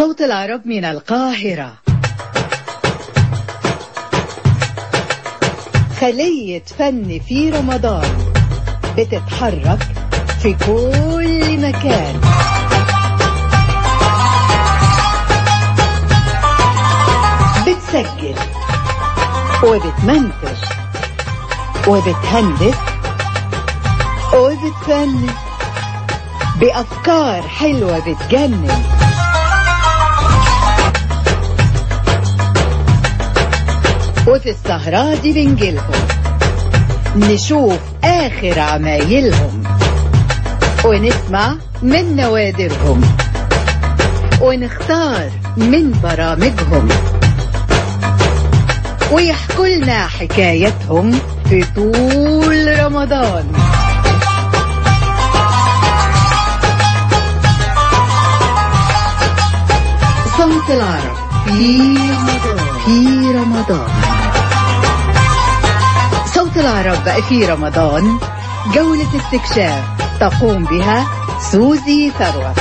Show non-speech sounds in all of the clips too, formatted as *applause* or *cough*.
صوت العرب من القاهرة. خلية فن في رمضان. بتتحرك في كل مكان. بتسجل وبتمنتج وبتهندس وبتفنن بأفكار حلوة بتجنن. وفي السهرات دي بنجيلهم نشوف آخر عمايلهم. ونسمع من نوادرهم. ونختار من برامجهم. ويحكوا لنا حكايتهم في طول رمضان. صوت العرب في رمضان. في رمضان. العرب في رمضان جولة استكشاف تقوم بها سوزي ثروت.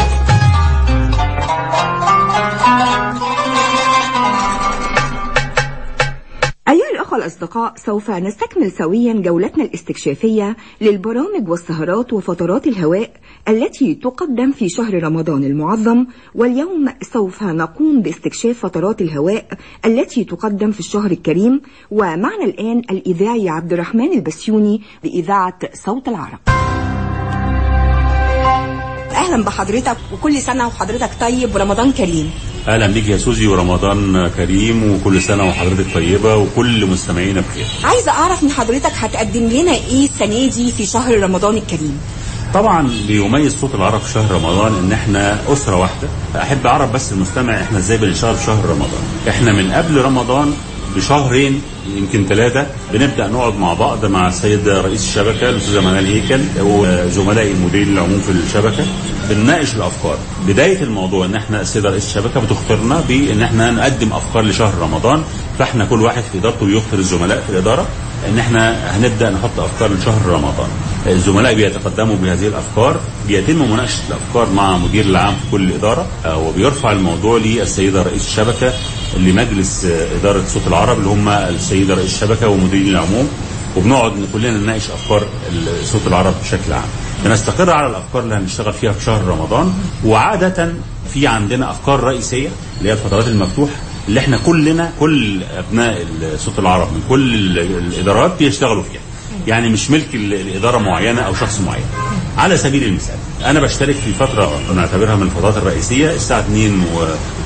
الأصدقاء سوف نستكمل سويا جولتنا الاستكشافية للبرامج والسهرات وفترات الهواء التي تقدم في شهر رمضان المعظم واليوم سوف نقوم باستكشاف فترات الهواء التي تقدم في الشهر الكريم ومعنا الآن الإذاعي عبد الرحمن البسيوني بإذاعة صوت العرب. أهلا بحضرتك وكل سنة وحضرتك طيب ورمضان كريم. أهلا بيك يا سوزي ورمضان كريم وكل سنة وحضرتك طيبة وكل مستمعينا بخير. عايزة أعرف من حضرتك هتقدم لنا إيه السنة دي في شهر رمضان الكريم؟ طبعا بيميز صوت العرب في شهر رمضان إن إحنا أسرة واحدة. أحب أعرف بس المستمع إحنا إزاي بنشتغل في شهر رمضان؟ إحنا من قبل رمضان بشهرين يمكن ثلاثة بنبدأ نقعد مع بعض مع السيد رئيس الشبكة الأستاذة منال هيكل وزملائي المدير العموم في الشبكة. بنناقش الأفكار. بداية الموضوع إن إحنا السيدة رئيس الشبكة بتختارنا بإن إحنا نقدم أفكار لشهر رمضان فإحنا كل واحد في إدارته بيختار الزملاء في الإدارة إن إحنا هنبدأ نحط أفكار لشهر رمضان. الزملاء بيتقدموا بهذه الأفكار بيتم مناقشة الأفكار مع مدير العام في كل إدارة وبيرفع الموضوع للسيدة رئيس الشبكة لمجلس إدارة صوت العرب اللي هم السيدة رئيس الشبكة ومديرين العموم وبنقعد كلنا نناقش أفكار صوت العرب بشكل عام. بنستقر على الأفكار اللي هنشتغل فيها في شهر رمضان وعادة في عندنا أفكار رئيسية اللي هي الفترات المفتوحة اللي إحنا كلنا كل أبناء صوت العرب من كل الإدارات بيشتغلوا فيها. يعني مش ملك الإدارة معينة أو شخص معين. على سبيل المثال أنا بشترك في فترة نعتبرها من الفترات الرئيسية الساعة 2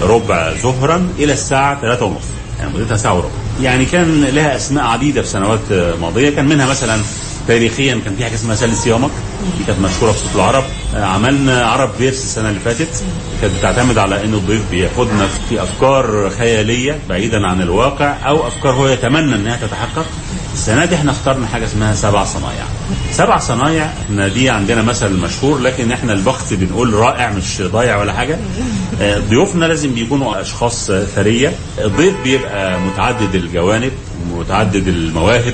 وربع ظهرا إلى الساعة 3 ونص. يعني مدتها ساعة وربع. يعني كان لها أسماء عديدة في سنوات ماضية كان منها مثلا تاريخيا كان في حاجة اسمها سال صيامك دي كانت مشهورة في صوت العرب. عملنا عرب فيرس السنة اللي فاتت. كانت بتعتمد على ان الضيف بياخدنا في أفكار خيالية بعيدا عن الواقع أو أفكار هو يتمنى إنها تتحقق. السنة دي إحنا اخترنا حاجة اسمها سبع صنايع. سبع صنايع إحنا دي عندنا مثل مشهور لكن إحنا البخت بنقول رائع مش ضايع ولا حاجة. ضيوفنا لازم بيكونوا أشخاص ثرية. الضيف بيبقى متعدد الجوانب متعدد المواهب.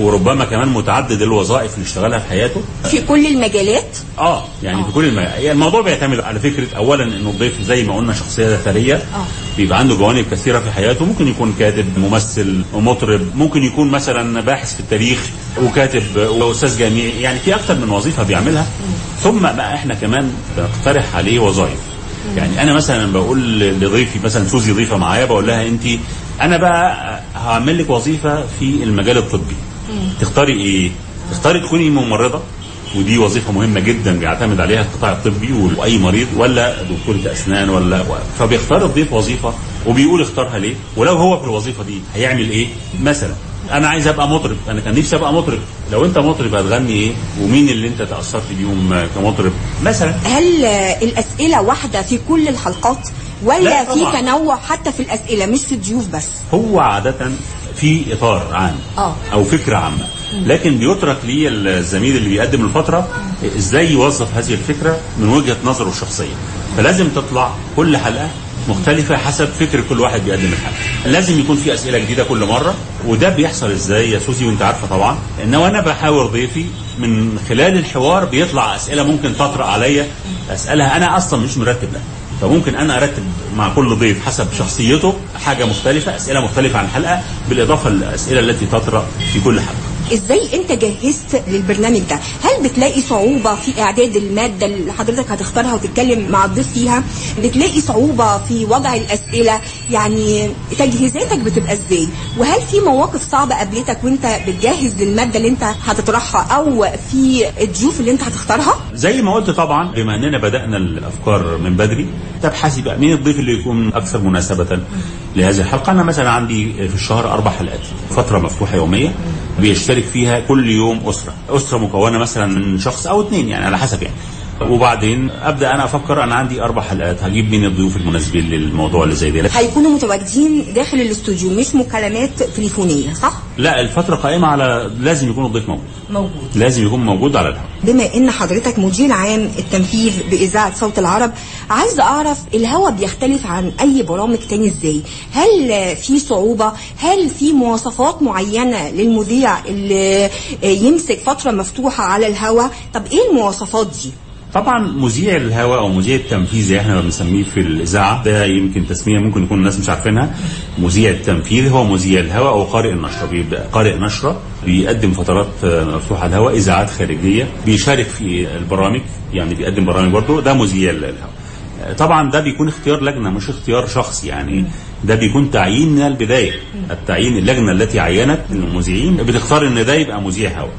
وربما كمان متعدد الوظائف اللي اشتغلها في حياته. في كل المجالات؟ آه يعني في كل المجالات الموضوع بيعتمد على فكرة اولا انه الضيف زي ما قلنا شخصية ثرية آه. بيبقى عنده جوانب كثيرة في حياته. ممكن يكون كاتب ممثل ومطرب ممكن يكون مثلا باحث في التاريخ وكاتب وأستاذ جامعي يعني في أكثر من وظيفة بيعملها. ثم بقى إحنا كمان بنقترح عليه وظائف. يعني أنا مثلا بقول لضيفي مثلا سوزي ضيفة معايا بقول لها انت أنا بقى هعمل لك وظيفة في المجال الطبي. تختاري إيه؟ تختاري تكوني ممرضة ودي وظيفة مهمة جدا بيعتمد عليها القطاع الطبي واي مريض ولا دكتوره اسنان ولا فبيختار الضيف وظيفة وبيقول اختارها ليه ولو هو في الوظيفة دي هيعمل إيه؟ مثلا أنا عايز أبقى مطرب أنا كان نفسي أبقى مطرب لو أنت مطرب هتغني إيه ومين اللي أنت تأثرت بيهم كمطرب مثلا هل الأسئلة واحدة في كل الحلقات ولا لا في. تنوع حتى في الأسئلة مش في الضيوف بس هو عادة في إطار عام آه. أو فكرة عامة. لكن بيترك لي الزميل اللي بيقدم الفترة إزاي يوظف هذه الفكرة من وجهة نظره الشخصية فلازم تطلع كل حلقة مختلفة حسب فكر كل واحد بيقدم الحلقة. لازم يكون في أسئلة جديدة كل مرة وده بيحصل إزاي يا سوزي وأنت عارفة طبعا. إن وأنا بحاور ضيفي من خلال الحوار بيطلع أسئلة ممكن تطرأ عليا أسألها أنا أصلا مش مرتب لها فممكن أنا أرتب مع كل ضيف حسب شخصيته حاجة مختلفة أسئلة مختلفة عن الحلقة بالإضافة للأسئلة التي تطرأ في كل حلقة. إزاي أنت جهزت للبرنامج ده؟ هل بتلاقي صعوبة في إعداد المادة اللي حضرتك هتختارها وتتكلم مع الضيف فيها؟ بتلاقي صعوبة في وضع الأسئلة؟ يعني تجهيزاتك بتبقى إزاي؟ وهل في مواقف صعبة قابلتك وأنت بتجهز للمادة اللي أنت هتطرحها أو في الضيوف اللي أنت هتختارها؟ زي ما قلت طبعا بما أننا بدأنا الأفكار من بدري تبحثي بقى مين الضيف اللي يكون أكثر مناسبة لهذه الحلقة؟ أنا مثلا عندي في الشهر أربع حلقات فترة مفتوحة يومية. بيشترك فيها كل يوم أسرة. أسرة مكونة مثلا من شخص أو اثنين يعني على حسب يعني. وبعدين أبدأ أنا أفكر أنا عندي أربع حلقات. هجيب مين الضيوف المناسبين للموضوع اللي زي ده هيكونوا متواجدين داخل الاستوديو مش مكالمات تليفونية صح؟ لا الفترة قائمة على لازم يكون الضيف موجود. موجود. لازم يكون موجود على الهواء. بما إن حضرتك مدير عام التنفيذ بإذاعة صوت العرب عايز أعرف الهوا بيختلف عن أي برامج تاني إزاي؟ هل في صعوبة؟ هل في مواصفات معينة للمذيع اللي يمسك فترة مفتوحة على الهوا طب إيه المواصفات دي؟ طبعا مذيع الهواء أو مذيع التنفيذ زي إحنا بنسميه في الإذاعة ده يمكن تسمية ممكن يكون الناس مش عارفينها. مذيع التنفيذ هو مذيع الهواء أو قارئ النشرة بيبقى قارئ نشرة بيقدم فترات مفتوحة على الهواء إذاعات خارجية بيشارك في البرامج يعني بيقدم برامج برضه ده مذيع الهواء. طبعا ده بيكون اختيار لجنة مش اختيار شخص يعني. ده بيكون تعيين من البداية. التعيين اللجنة التي عينت المذيعين بتختار إن ده يبقى مذيع هواء.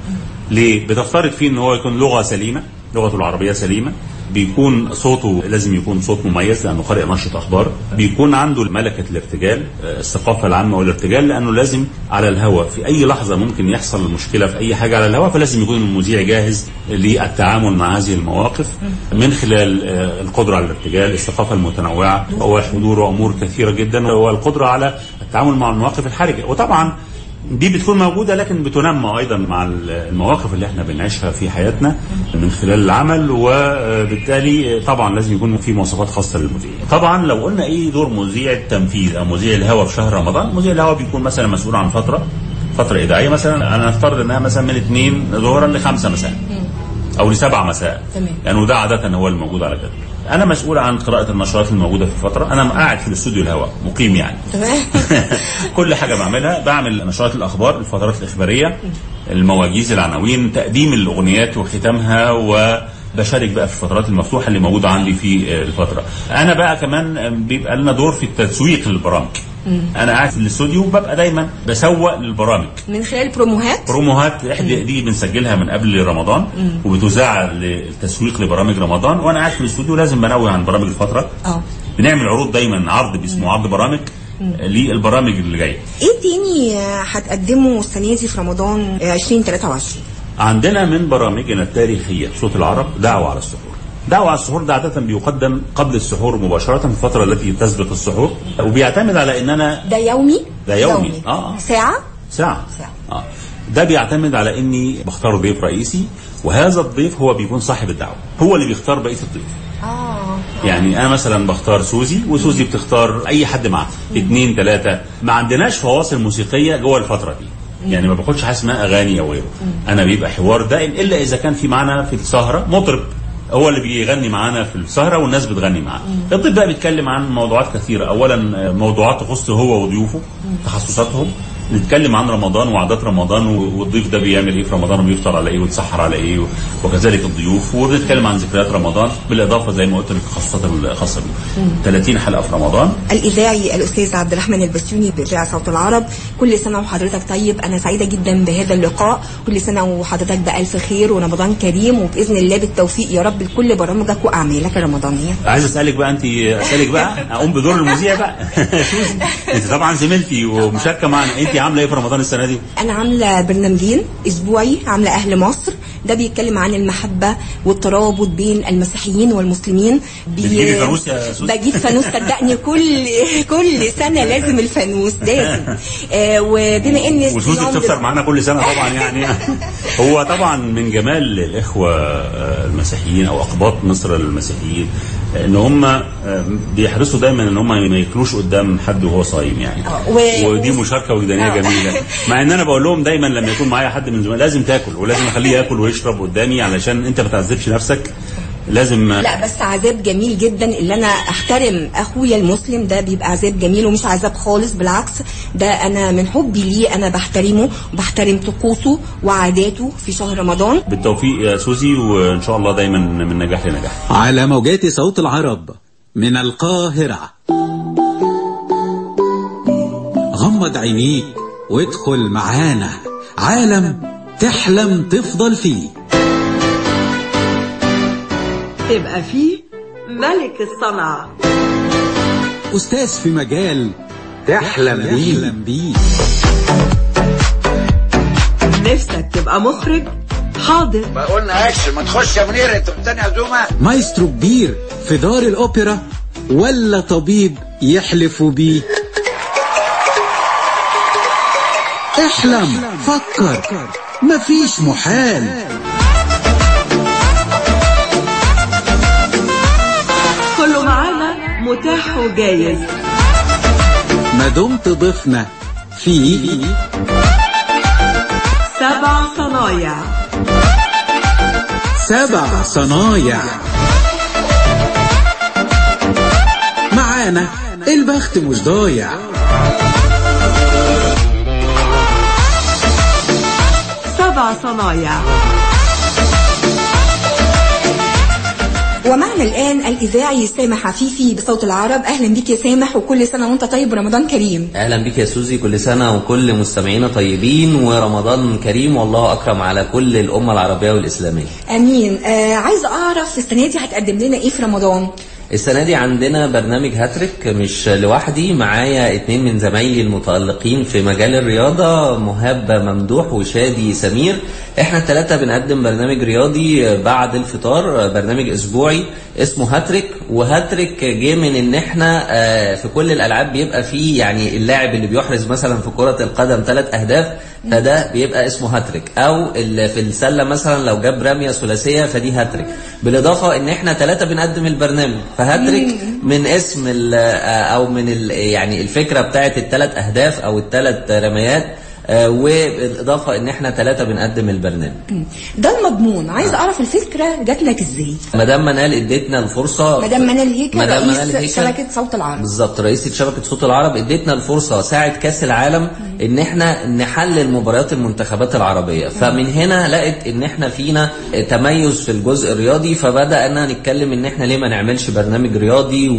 ليه؟ بتفترض فيه إن هو يكون لغة سليمة. لغته العربية سليمة. بيكون صوته لازم يكون صوت مميز لأنه قارئ نشره أخبار. بيكون عنده ملكة الارتجال الثقافة العامة والارتجال لأنه لازم على الهواء. في أي لحظة ممكن يحصل مشكلة في أي حاجة على الهواء فلازم يكون المذيع جاهز للتعامل مع هذه المواقف. من خلال القدرة على الارتجال الثقافة المتنوعة والحضور وأمور كثيرة جدا والقدرة على التعامل مع المواقف الحرجة. وطبعا دي بتكون موجودة لكن بتنمى أيضا مع المواقف اللي إحنا بنعيشها في حياتنا من خلال العمل وبالتالي طبعا لازم يكون في مواصفات خاصة للمذيع. طبعا لو قلنا إيه دور مذيع التنفيذ أو مذيع الهواء في شهر رمضان، مذيع الهواء بيكون مثلا مسؤول عن فترة فترة اذاعيه مثلا أنا نفترض انها مثلا من 2 ظهرا ل 5 مساء. أو لسبعة مساء تمام. لأنه ده عادة هو الموجود على كده أنا مسؤول عن قراءة النشرات الموجودة في الفترة. أنا قاعد في الاستوديو الهواء مقيم يعني. *laughs* كل حاجة بعملها. بعمل نشرات الأخبار الفترات الإخبارية المواجيز العناوين تقديم الأغنيات وختامها و بشارك بقى في الفترات المفتوحة اللي موجودة عندي في الفترة. أنا بقى كمان بيبقى لنا دور في التسويق للبرامج. أنا قاعد في الاستوديو ببقى دايما بسوق للبرامج. من خلال بروموهات؟ بروموهات إحدى دي بنسجلها من قبل رمضان وبتذاع للتسويق لبرامج رمضان. وأنا قاعد في الاستوديو لازم بنوه عن برامج الفترة. آه. بنعمل عروض دايما عرض اسمه عرض برامج للبرامج اللي جاية. إيه تاني هتقدمه السنة دي في رمضان 2023 عندنا من برامجنا التاريخية صوت العرب دعوة على السحور. دعوة على السحور ده عادة بيقدم قبل السحور مباشرة في الفترة التي تسبق السحور. وبيعتمد على ان أنا ده يومي؟ ده يومي. آه. ساعة؟ ساعة. ساعة. آه. ده بيعتمد على إني بختار ضيف رئيسي وهذا الضيف هو بيكون صاحب الدعوة. هو اللي بيختار بقية الضيف آه. يعني أنا مثلا بختار سوزي وسوزي بتختار أي حد معاها اثنين ثلاثة ما عندناش فواصل موسيقية جوه الفترة دي. يعني ما باخدش حاجة اسمها أغاني أو غيره أنا بيبقى حوار دائم إلا إذا كان في معانا في السهرة مطرب. هو اللي بيغني معانا في السهرة والناس بتغني معاه الضيف بقى بيتكلم عن موضوعات كثيرة. اولا موضوعات تخص هو وضيوفه تخصصاتهم. نتكلم عن رمضان وعادات رمضان والضيف ده بيعمل إيه في رمضان وبيفطر على إيه ويتسحر على إيه وكذلك الضيوف. وبنتكلم عن ذكريات رمضان بالإضافة زي ما قلت لك التخصصات الخاصه بيه 30 حلقة في رمضان. الإذاعي الأستاذ عبد الرحمن البسيوني باذاعه صوت العرب. كل سنة وحضرتك طيب. أنا سعيدة جدا بهذا اللقاء. كل سنة وحضرتك بألف خير ورمضان كريم. وبإذن الله بالتوفيق يا رب لكل برامجك وأعمالك الرمضانية. عايز أسألك بقى أنت أسألك بقى أقوم بدور المذيع بقى. *laughs* أنت طبعا زميلتي ومشاركة معنا. أنت عاملة إيه في رمضان السنة دي؟ أنا عاملة برنامجين أسبوعي عاملة أهل مصر. ده بيتكلم عن المحبة والترابط بين المسيحيين والمسلمين. بي- بتجيبي فانوس يا سوسي؟ بجيب فانوس صدقني كل *laughs* كل سنة لازم الفانوس لازم. آه وبما إن الصيام بتفطر معانا كل سنة طبعا يعني. *laughs* هو طبعا من جمال الإخوة آه، المسيحيين أو أقباط مصر المسيحيين. إن هم آه، بيحرصوا دايما إن هم ما ياكلوش قدام حد وهو صايم يعني. و- ودي مشاركة وجدانيه آه. جميلة. مع إن أنا بقول لهم دايما لما يكون معايا حد من زمان لازم تاكل ولازم أخليه ياكل ويشرب قدامي علشان أنت ما تعذبش نفسك. لازم لا بس عذاب جميل جدا. اللي أنا أحترم أخويا المسلم ده بيبقى عذاب جميل ومش عذاب خالص بالعكس. ده أنا من حبي ليه أنا بحترمه وبحترم طقوسه وعاداته في شهر رمضان. بالتوفيق يا سوزي وإن شاء الله دايما من نجاح لنجاح. على موجات صوت العرب من القاهرة. غمض عينيك وادخل معانا عالم تحلم تفضل فيه. تبقى فيه ملك الصنعة. أستاذ في مجال تحلم بيه, بيه. نفسك تبقى مخرج؟ حاضر. ما قلنا اكشن ما تخش يا منير أنت بتستنى عزومة مايسترو كبير في دار الأوبرا ولا طبيب يحلف بيه؟ احلم فكر مفيش محال. كله معانا متاح وجايز. ما دمت ضفنا في سبع صنايع. سبع صنايع. معانا البخت مش ضايع. سبع صنايع. ومعنا الآن الإذاعي سامح عفيفي بصوت العرب. أهلا بك يا سامح وكل سنة وأنت طيب ورمضان كريم. أهلا بك يا سوزي كل سنة وكل مستمعينا طيبين ورمضان كريم. والله أكرم على كل الأمة العربية والإسلامية. أمين. آه عايزة أعرف السنة دي هتقدم لنا إيه في رمضان؟ السنة دي عندنا برنامج هاتريك مش لوحدي معايا اتنين من زمايلي المتألقين في مجال الرياضة مهاب ممدوح وشادي سمير. إحنا الثلاثه بنقدم برنامج رياضي بعد الفطار برنامج أسبوعي اسمه هاتريك وهاتريك جه من إن إحنا آه، في كل الألعاب بيبقى فيه يعني اللاعب اللي بيحرز مثلا في كرة القدم ثلاث أهداف فده بيبقى اسمه هاتريك أو ال- في السلة مثلا لو جاب رمية ثلاثية فدي هاتريك بالإضافة إن اححنا ثلاثة بنقدم البرنامج. فهاتريك من اسم ال- آه، أو من يعني الفكرة بتاعت الثلاث أهداف أو الثلاث رميات آه، وبالاضافه إن إحنا ثلاثة بنقدم البرنامج. ده المضمون. عايزة أعرف الفكرة جات لك إزاي؟ مدام منال إديتنا الفرصة. مدام منال هيكل مدام منال رئيس هيكل. شبكة صوت العرب. بالظبط رئيسة شبكة صوت العرب إديتنا الفرصة ساعة كأس العالم إن إحنا نحلل مباريات المنتخبات العربية. فمن هنا لقت إن إحنا فينا تميز في الجزء الرياضي فبدأنا نتكلم إن إحنا ليه ما نعملش برنامج رياضي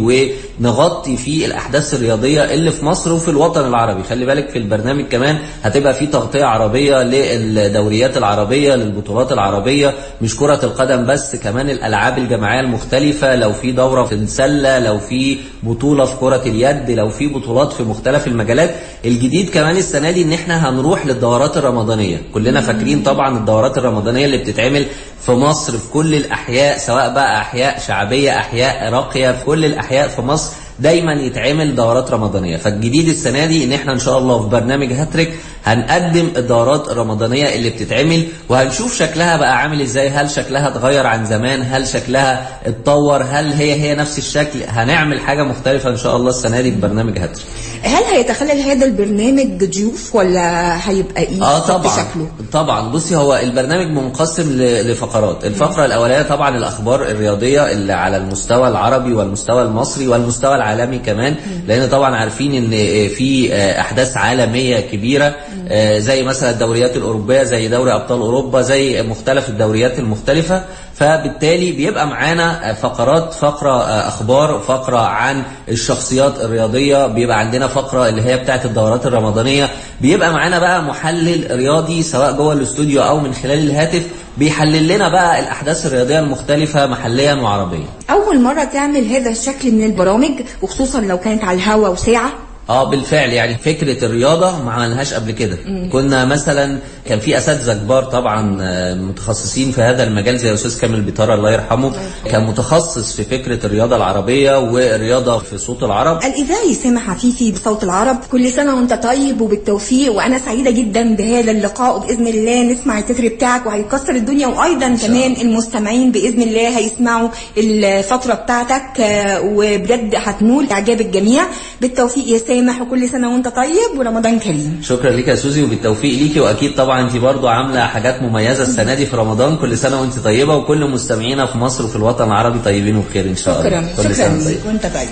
ونغطي فيه الأحداث الرياضية اللي في مصر وفي الوطن العربي. خلي بالك في البرنامج كمان هتبقى في تغطية عربية للدوريات العربية للبطولات العربية مش كرة القدم بس كمان الألعاب الجماعية المختلفة. لو في دورة في السلة لو في بطولة في كرة اليد لو في بطولات في مختلف المجالات. الجديد كمان السنة دي إن إحنا هنروح للدورات الرمضانية. كلنا فاكرين طبعا الدورات الرمضانية اللي بتتعمل في مصر في كل الأحياء سواء بقى أحياء شعبية أحياء راقية في كل الأحياء في مصر. دايما يتعمل دورات رمضانية. فالجديد السنة دي إن إحنا إن شاء الله في برنامج هاتريك هنقدم الدورات الرمضانية اللي بتتعمل وهنشوف شكلها بقى عامل إزاي. هل شكلها اتغير عن زمان؟ هل شكلها اتطور؟ هل هي هي نفس الشكل؟ هنعمل حاجة مختلفة إن شاء الله السنة دي في برنامج هاتريك. هل هيتخلل هذا البرنامج ضيوف ولا هيبقى إيه آه طبعا. بشكله طبعا. بصي هو البرنامج منقسم لفقرات. الفقرة الأولانية طبعا الأخبار الرياضية اللي على المستوى العربي والمستوى المصري والمستوى العالمي. كمان لأن طبعا عارفين إن في أحداث عالمية كبيرة آه، زي مثلا الدوريات الأوروبية زي دوري أبطال أوروبا زي مختلف الدوريات المختلفة. فبالتالي بيبقى معانا فقرات فقرة أخبار فقرة عن الشخصيات الرياضية بيبقى عندنا فقرة اللي هي بتاعت الدورات الرمضانية. بيبقى معانا بقى محلل رياضي سواء جوه الاستوديو أو من خلال الهاتف بيحلل لنا بقى الأحداث الرياضية المختلفة محليا وعربيا. أول مرة تعمل هذا الشكل من البرامج وخصوصا لو كانت على الهوا وساعة؟ آه بالفعل يعني فكرة الرياضة ما عملناهاش قبل كده. كنا مثلا كان في أساتذة كبار طبعا آه، متخصصين في هذا المجال زي الاستاذ كامل بيطار الله يرحمه كان متخصص في فكرة الرياضة العربية والرياضه في صوت العرب. الإذاعي سامح عفيفي بصوت العرب كل سنة وأنت طيب وبالتوفيق وأنا سعيدة جدا بهذا اللقاء وبإذن الله نسمع التتر بتاعك وهيكسر الدنيا وأيضا كمان المستمعين بإذن الله هيسمعوا الفترة بتاعتك آه، وبجد هتنول إعجاب الجميع. بالتوفيق يا سامح وكل سنة وانت طيب ورمضان كريم. شكرا ليك يا سوزي وبالتوفيق ليكي وأكيد طبعا انت برضو عاملة حاجات مميزة السنة دي في رمضان. كل سنة وانت طيبة وكل مستمعينا في مصر وفي الوطن العربي طيبين وبخير إن شاء الله. شكرا. كل شكرا سنة ليك. طيب وانت طيب.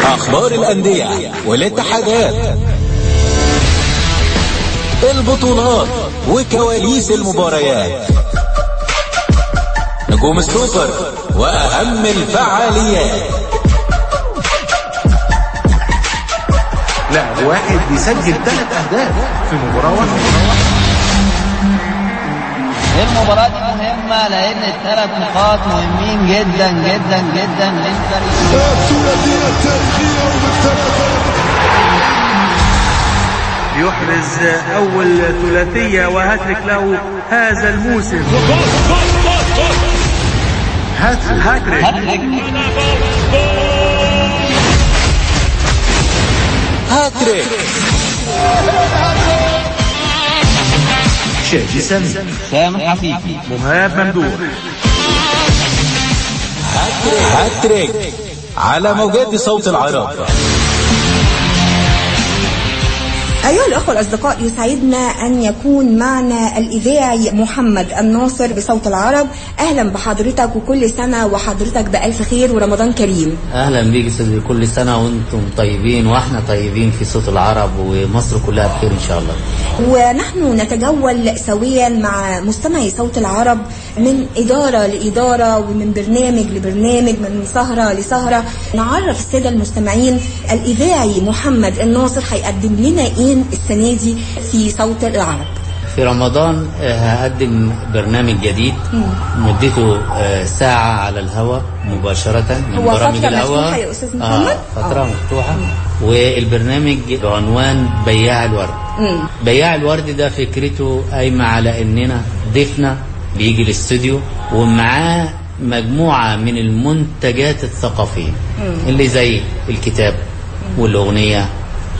أخبار الأندية والاتحادات. البطولات وكواليس المباريات. نجوم السوبر وأهم الفعاليات. لاعب واحد بيسجل ثلاث أهداف في مباراة واحدة. المباراة دي مهمة لأن الثلاث نقاط مهمين جدا جدا جدا للفريق. الثلاثية التاريخية وبالثلاثة يحرز أول ثلاثية وهاتريك له هذا الموسم. هاتريك. هاتريك. هاتريك. شادي سامي سامح عفيفي مهاب ممدوح. هاتريك. على موجات صوت العرب أيها الأخوة الأصدقاء يسعدنا أن يكون معنا الإذاعي محمد الناصر بصوت العرب. أهلا بحضرتك وكل سنة وحضرتك بألف خير ورمضان كريم. أهلا بيك أستاذ كل سنة وأنتم طيبين وإحنا طيبين في صوت العرب ومصر كلها بخير إن شاء الله. ونحن نتجول سويا مع مستمعي صوت العرب من إدارة لإدارة ومن برنامج لبرنامج من سهرة لسهرة. نعرف السادة المستمعين الإذاعي محمد الناصر هيقدم لنا إيه السنة دي في صوت العرب. في رمضان آه، هقدم برنامج جديد مدته آه، ساعة على الهواء مباشرة من هو برامج فترة الهواء مفتوحة يا أستاذ آه محمد؟ فترة آه. مفتوحة. والبرنامج بعنوان بياع الورد. مم. بياع الورد ده فكرته قايمة على إننا ضيفنا بيجي الاستوديو ومعاه مجموعة من المنتجات الثقافية اللي زي الكتاب والأغنية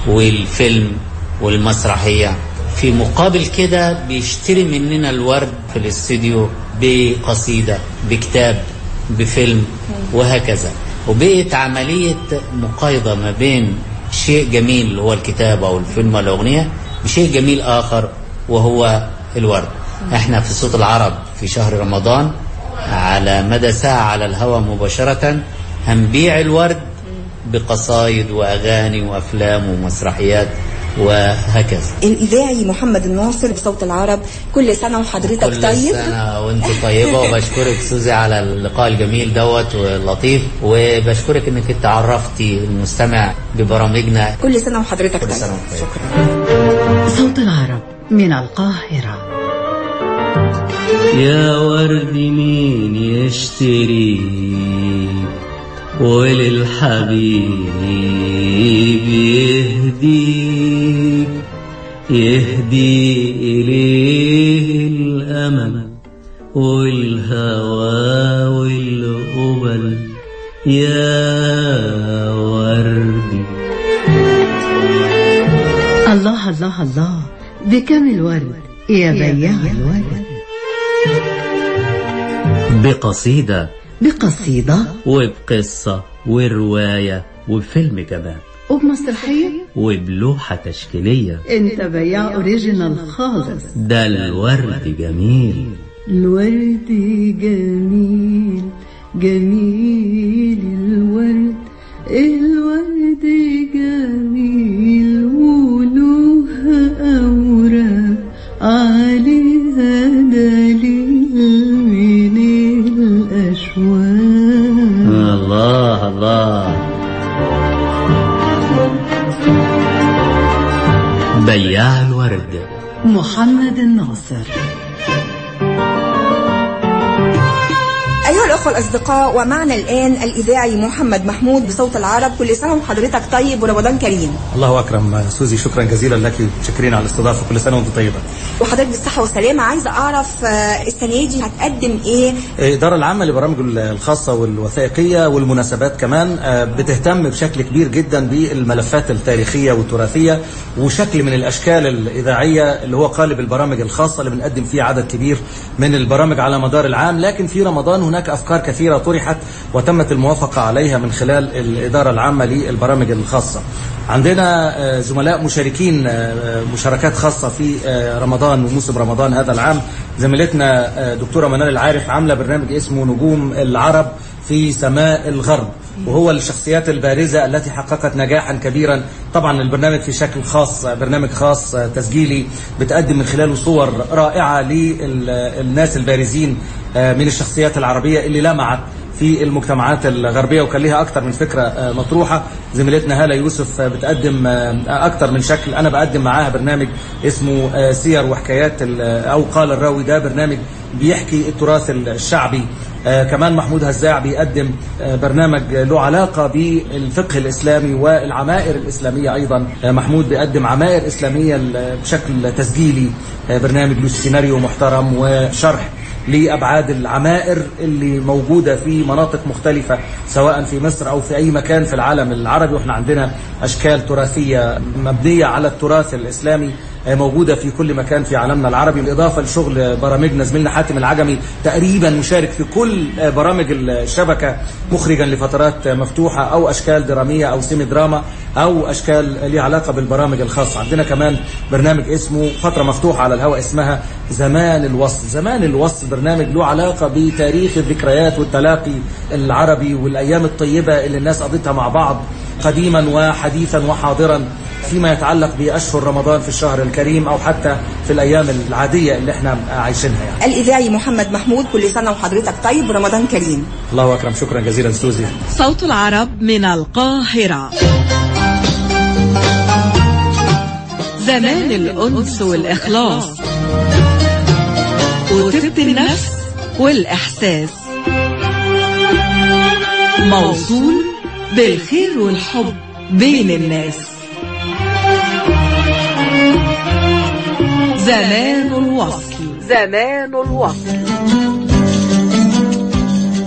والفيلم والمسرحية. في مقابل كده بيشتري مننا الورد في الاستوديو بقصيدة بكتاب بفيلم وهكذا. وبقت عملية مقايضة ما بين شيء جميل هو الكتاب أو الفيلم والأغنية بشيء جميل آخر وهو الورد. إحنا في صوت العرب في شهر رمضان على مدى ساعة على الهواء مباشرة هنبيع الورد بقصايد وأغاني وأفلام ومسرحيات. وهكذا. الإذاعي محمد الناصر بصوت العرب. كل سنة وحضرتك كل طيب. سنة وأنت *laughs* طيبة وبشكرك سوزي على اللقاء الجميل دوت واللطيف وبشكرك إنك انت عرفتي المستمع ببرامجنا. كل سنة وحضرتك كل طيب. سنة طيب. شكرا. صوت العرب من القاهرة. يا ورد مين يشتري؟ وللحبيب يهدي يهدي إليه الأمل والهوى والقبل يا وردي. الله الله الله. بكم الورد؟ يا بياع الورد. بقصيدة بقصيدة. وبقصة ورواية وفيلم كمان. وبمسرحية وبلوحة تشكيلية. انت بياع اوريجينال خالص. ده الورد جميل. الورد جميل جميل الورد الورد جميل وله أوراق الله الله بياع الورد محمد الناصر الأخوة الأصدقاء ومعنا الآن الإذاعي محمد محمود بصوت العرب. كل سنة وحضرتك طيب ورمضان كريم. الله أكرم. سوزي شكرا جزيلا لك. متشكرين على الاستضافة. كل سنة وأنت طيبة. وحضرتك بالصحة والسلامة. عايزة أعرف آه، السنة دي هتقدم إيه؟ الإدارة العامة لبرامج الخاصة والوثائقية والمناسبات كمان آه، بتهتم بشكل كبير جدا بالملفات التاريخية والتراثية وشكل من الأشكال الإذاعية اللي هو قالب البرامج الخاصة اللي بنقدم فيه عدد كبير من البرامج على مدار العام. لكن في رمضان هناك أفكار أفكار كثيرة طرحت وتمت الموافقة عليها من خلال الإدارة العامة للبرامج الخاصة. عندنا آه، زملاء مشاركين آه، مشاركات خاصة في آه، رمضان وموسم رمضان هذا العام. زميلتنا آه، دكتورة منال العارف عاملة برنامج اسمه نجوم العرب في سماء الغرب وهو الشخصيات البارزة التي حققت نجاحا كبيرا طبعا البرنامج في شكل خاص برنامج خاص تسجيلي بتقدم من خلاله صور رائعة للناس البارزين من الشخصيات العربية اللي لمعت في المجتمعات الغربية وكان ليها أكثر من فكرة مطروحة. زميلتنا هالة يوسف بتقدم أكثر من شكل. أنا بقدم معاها برنامج اسمه سير وحكايات أو قال الراوي ده برنامج بيحكي التراث الشعبي. آه كمان محمود هزاع بيقدم آه برنامج له علاقة بالفقه الإسلامي والعمائر الإسلامية أيضا. آه محمود بيقدم عمائر إسلامية بشكل تسجيلي. برنامج له سيناريو محترم وشرح لأبعاد العمائر اللي موجودة في مناطق مختلفة سواء في مصر أو في أي مكان في العالم العربي. وإحنا عندنا أشكال تراثية مبنية على التراث الإسلامي. موجودة في كل مكان في عالمنا العربي بالإضافة لشغل برامجنا زميلنا حاتم العجمي تقريبا مشارك في كل برامج الشبكة مخرجا لفترات مفتوحة أو أشكال درامية أو سيمي دراما أو أشكال ليها علاقة بالبرامج الخاصة. عندنا كمان برنامج اسمه فترة مفتوحة على الهواء اسمها زمان الوصل زمان الوصل برنامج له علاقة بتاريخ الذكريات والتلاقي العربي والأيام الطيبة اللي الناس قضيتها مع بعض. قديما وحديثا وحاضرا فيما يتعلق بأشهر رمضان في الشهر الكريم أو حتى في الأيام العادية اللي إحنا عايشينها يعني. الإذاعي محمد محمود كل سنة وحضرتك. طيب رمضان كريم. الله أكرم. شكرا جزيلا سوزي صوت العرب من القاهرة. زمان الأنس والإخلاص. وطيبة النفس والإحساس. موصول بالخير والحب بين الناس. زمان الوصل. زمان الوصل.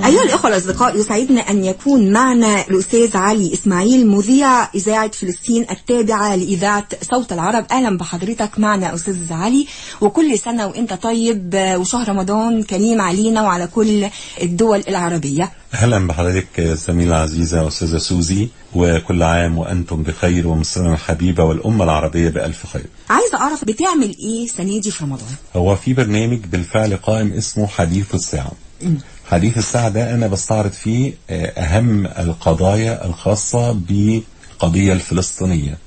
أيها الأخوة الأصدقاء يسعدنا أن يكون معنا الأستاذ علي إسماعيل مذيع إذاعة فلسطين التابعة لإذاعة صوت العرب أهلا بحضرتك معنا أستاذ علي وكل سنة وأنت طيب وشهر رمضان كريم علينا وعلى كل الدول العربية أهلا بحضرتك زميلة عزيزة استاذة سوزي وكل عام وأنتم بخير ومصرنا الحبيبة والأمة العربية بألف خير. عايزة أعرف بتعمل إيه سنة دي في رمضان؟ هو في برنامج بالفعل قائم اسمه حديث الساعة. حديث الساعة ده أنا بستعرض فيه أهم القضايا الخاصة بالقضية الفلسطينية.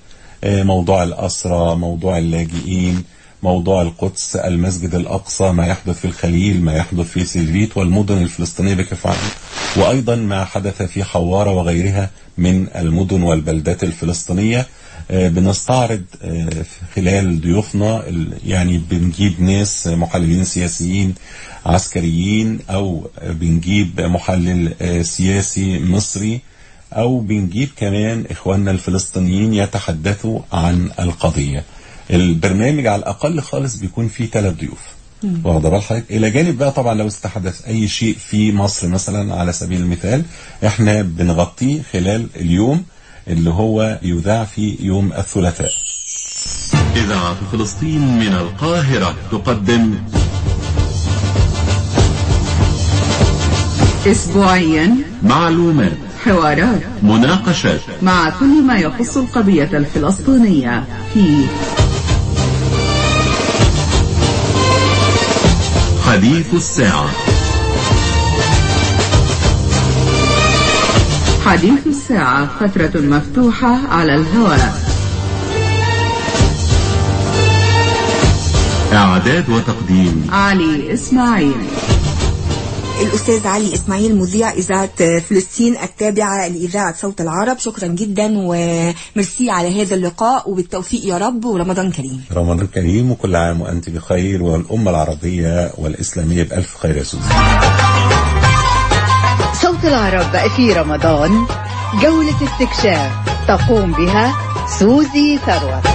موضوع الأسرى، موضوع اللاجئين، موضوع القدس المسجد الأقصى ما يحدث في الخليل ما يحدث في سيرفيت والمدن الفلسطينية بكفاءة وأيضا ما حدث في حوارة وغيرها من المدن والبلدات الفلسطينية بنستعرض خلال ضيوفنا يعني بنجيب ناس محللين سياسيين عسكريين أو بنجيب محلل سياسي مصري أو بنجيب كمان إخواننا الفلسطينيين يتحدثوا عن القضية. البرنامج على الأقل خالص بيكون فيه ثلاث ضيوف. واخد بال حضرتك إلى جانب بقى طبعا لو استحدث أي شيء في مصر مثلا على سبيل المثال إحنا بنغطيه خلال اليوم. اللي هو يذاع في يوم الثلاثاء. إذاعة فلسطين من القاهرة تقدم. أسبوعيا. معلومات. حوارات. مناقشات. مع كل ما يخص القضية الفلسطينية. في حديث الساعة. حديث الساعة فترة مفتوحة على الهواء. إعداد وتقديم. علي إسماعيل. الأستاذ علي إسماعيل مذيع إذاعة فلسطين التابعة لإذاعة صوت العرب. شكرا جدا وميرسي على هذا اللقاء وبالتوفيق يا رب ورمضان كريم. رمضان كريم وكل عام وأنت بخير والأمة العربية والإسلامية بألف خير يا سوزي صوت العرب في رمضان. جولة استكشاف تقوم بها سوزي ثروت.